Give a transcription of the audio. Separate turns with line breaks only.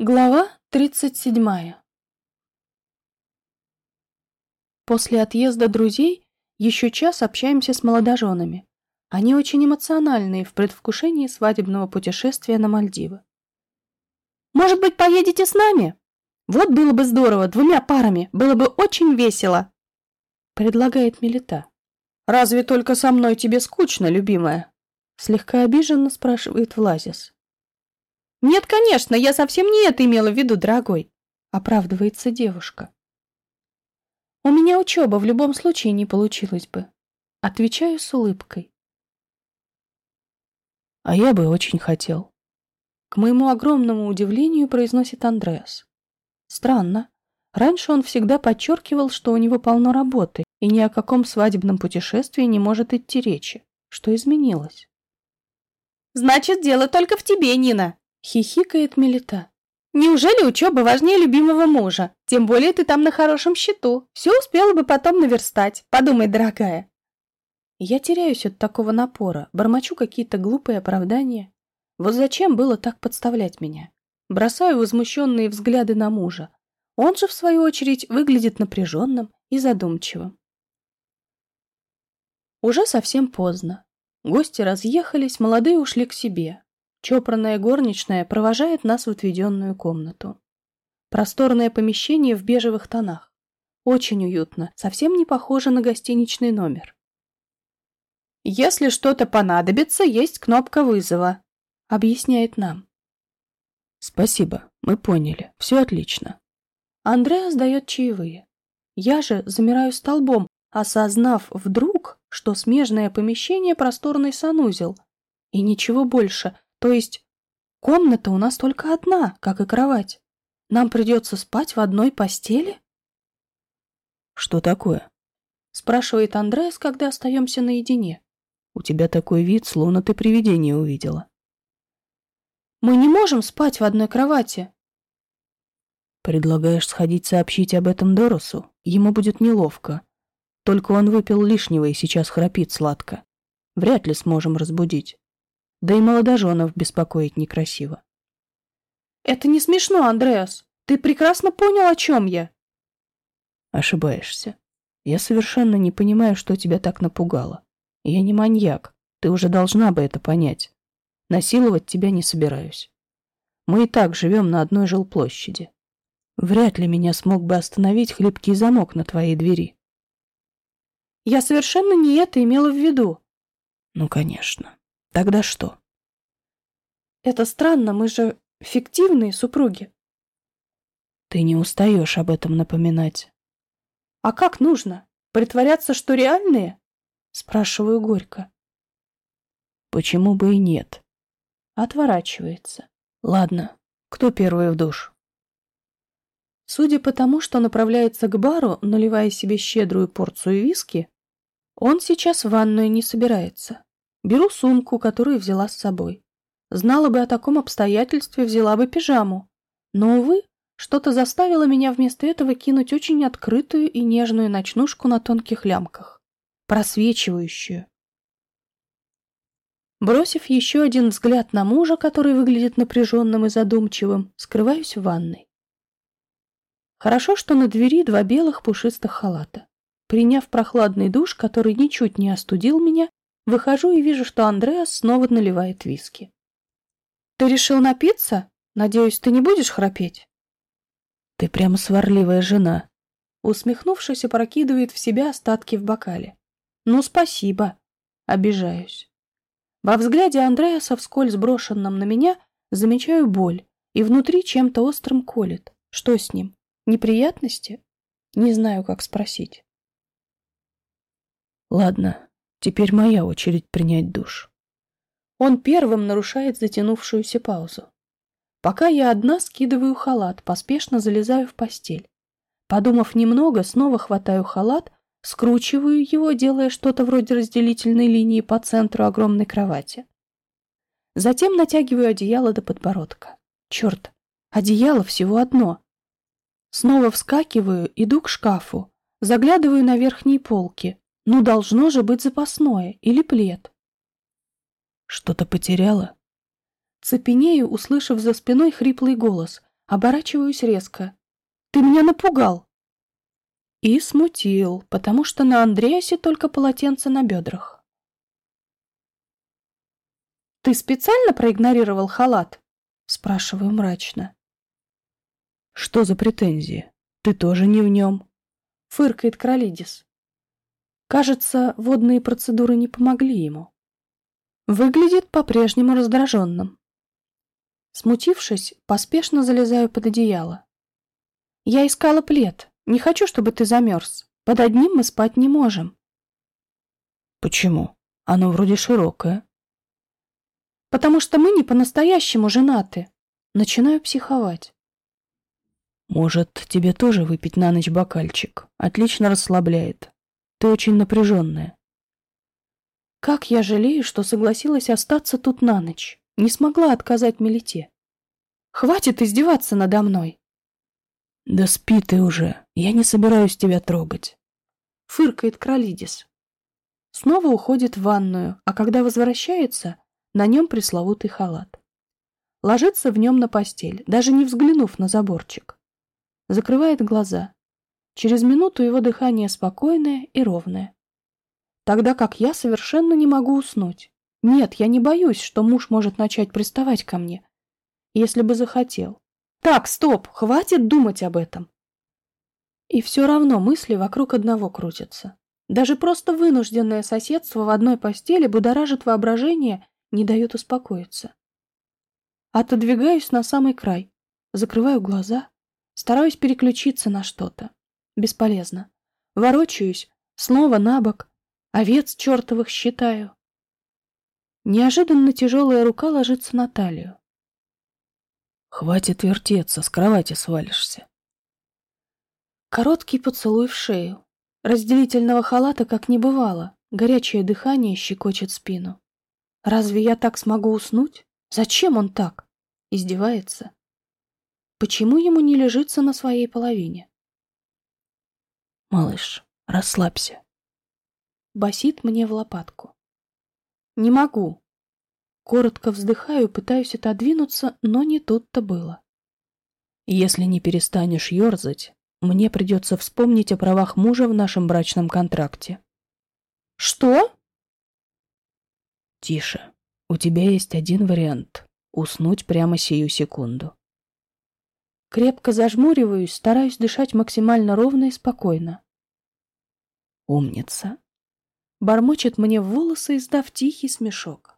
Глава 37 После отъезда друзей еще час общаемся с молодоженами. Они очень эмоциональные в предвкушении свадебного путешествия на Мальдивы. «Может быть, поедете с нами? Вот было бы здорово, двумя парами, было бы очень весело!» Предлагает Мелита. «Разве только со мной тебе скучно, любимая?» Слегка обиженно спрашивает Влазис. «Нет, конечно, я совсем не это имела в виду, дорогой», — оправдывается девушка. «У меня учеба в любом случае не получилась бы», — отвечаю с улыбкой. «А я бы очень хотел», — к моему огромному удивлению произносит Андреас. «Странно. Раньше он всегда подчеркивал, что у него полно работы, и ни о каком свадебном путешествии не может идти речи. Что изменилось?» «Значит, дело только в тебе, Нина», Хихикает Мелита. Неужели учеба важнее любимого мужа? Тем более ты там на хорошем счету. Все успела бы потом наверстать. Подумай, дорогая. Я теряюсь от такого напора, бормочу какие-то глупые оправдания. Вот зачем было так подставлять меня? Бросаю возмущенные взгляды на мужа. Он же, в свою очередь, выглядит напряженным и задумчивым. Уже совсем поздно. Гости разъехались, молодые ушли к себе. Чопорная горничная провожает нас в отведенную комнату. Просторное помещение в бежевых тонах. Очень уютно, совсем не похоже на гостиничный номер. «Если что-то понадобится, есть кнопка вызова», — объясняет нам. «Спасибо, мы поняли, все отлично». Андреас дает чаевые. Я же замираю столбом, осознав вдруг, что смежное помещение — просторный санузел. И ничего больше, то есть комната у нас только одна, как и кровать. Нам придется спать в одной постели? Что такое? Спрашивает Андреас, когда остаемся наедине. У тебя такой вид, словно ты привидение увидела. Мы не можем спать в одной кровати. Предлагаешь сходить сообщить об этом Доросу? Ему будет неловко. Только он выпил лишнего и сейчас храпит сладко. Вряд ли сможем разбудить. Да и молодоженов беспокоить некрасиво. «Это не смешно, Андреас. Ты прекрасно понял, о чем я». «Ошибаешься. Я совершенно не понимаю, что тебя так напугало. Я не маньяк. Ты уже должна бы это понять. Насиловать тебя не собираюсь. Мы и так живем на одной жилплощади. Вряд ли меня смог бы остановить хлипкий замок на твоей двери. Я совершенно не это имела в виду. Ну, конечно. Тогда что? Это странно, мы же фиктивные супруги. Ты не устаешь об этом напоминать. А как нужно? Притворяться, что реальные? Спрашиваю горько. Почему бы и нет? Отворачивается. Ладно, кто первый в душ? Судя по тому, что направляется к бару, наливая себе щедрую порцию виски, он сейчас в ванную не собирается. Беру сумку, которую взяла с собой. Знала бы о таком обстоятельстве, взяла бы пижаму. Но, увы, что-то заставило меня вместо этого кинуть очень открытую и нежную ночнушку на тонких лямках. Просвечивающую. Бросив еще один взгляд на мужа, который выглядит напряженным и задумчивым, скрываюсь в ванной. Хорошо, что на двери два белых пушистых халата. Приняв прохладный душ, который ничуть не остудил меня, Выхожу и вижу, что Андреас снова наливает виски. «Ты решил напиться? Надеюсь, ты не будешь храпеть?» «Ты прямо сварливая жена», — усмехнувшись, опрокидывает в себя остатки в бокале. «Ну, спасибо». Обижаюсь. Во взгляде Андреаса, вскользь брошенном на меня, замечаю боль, и внутри чем-то острым колет. Что с ним? Неприятности? Не знаю, как спросить. Ладно, Теперь моя очередь принять душ. Он первым нарушает затянувшуюся паузу. Пока я одна скидываю халат, поспешно залезаю в постель. Подумав немного, снова хватаю халат, скручиваю его, делая что-то вроде разделительной линии по центру огромной кровати. Затем натягиваю одеяло до подбородка. Черт, одеяло всего одно. Снова вскакиваю, иду к шкафу, заглядываю на верхние полки, ну, должно же быть запасное или плед. Что-то потеряла? Цепенею, услышав за спиной хриплый голос. Оборачиваюсь резко. «Ты меня напугал!» И смутил, потому что на Андреасе только полотенце на бедрах. «Ты специально проигнорировал халат?» Спрашиваю мрачно.
«Что за претензии? Ты тоже не в нем?»
Фыркает Кролидис. Кажется, водные процедуры не помогли ему. Выглядит по-прежнему раздраженным. Смутившись, поспешно залезаю под одеяло. Я искала плед. Не хочу, чтобы ты замерз. Под одним мы спать не можем.
Почему? Оно вроде широкое.
Потому что мы не по-настоящему женаты. Начинаю психовать.
Может, тебе тоже выпить на ночь бокальчик? Отлично расслабляет. Ты очень напряженная.
Как я жалею, что согласилась остаться тут на ночь. Не смогла отказать Мелите. Хватит издеваться надо мной.
Да спи ты уже, я не собираюсь тебя трогать.
Фыркает Кролидис. Снова уходит в ванную, а когда возвращается, на нем пресловутый халат. Ложится в нем на постель, даже не взглянув на заборчик. Закрывает глаза. Через минуту его дыхание спокойное и ровное. Тогда как я совершенно не могу уснуть. Нет, я не боюсь, что муж может начать приставать ко мне. Если бы захотел. Так, стоп, хватит думать об этом. И все равно мысли вокруг одного крутятся. Даже просто вынужденное соседство в одной постели будоражит воображение, не дает успокоиться. Отодвигаюсь на самый край, закрываю глаза, стараюсь переключиться на что-то. Бесполезно. Ворочаюсь, снова на бок, овец чертовых считаю. Неожиданно тяжелая рука ложится на талию.
Хватит вертеться, с кровати свалишься.
Короткий поцелуй в шею. Разделительного халата как не бывало. Горячее дыхание щекочет спину. Разве я так смогу уснуть? Зачем он так? Издевается. Почему ему не лежится на своей половине?
Малыш, расслабься.
Басит мне в лопатку. Не могу. Коротко вздыхаю, пытаюсь отодвинуться, но не тут-то было.
Если не перестанешь ерзать, мне придется вспомнить о правах мужа в нашем брачном контракте.
Что?
Тише. У тебя есть один вариант — уснуть прямо сию секунду.
Крепко зажмуриваюсь, стараюсь дышать максимально ровно и спокойно.
Умница.
Бормочет мне в волосы, издав тихий смешок.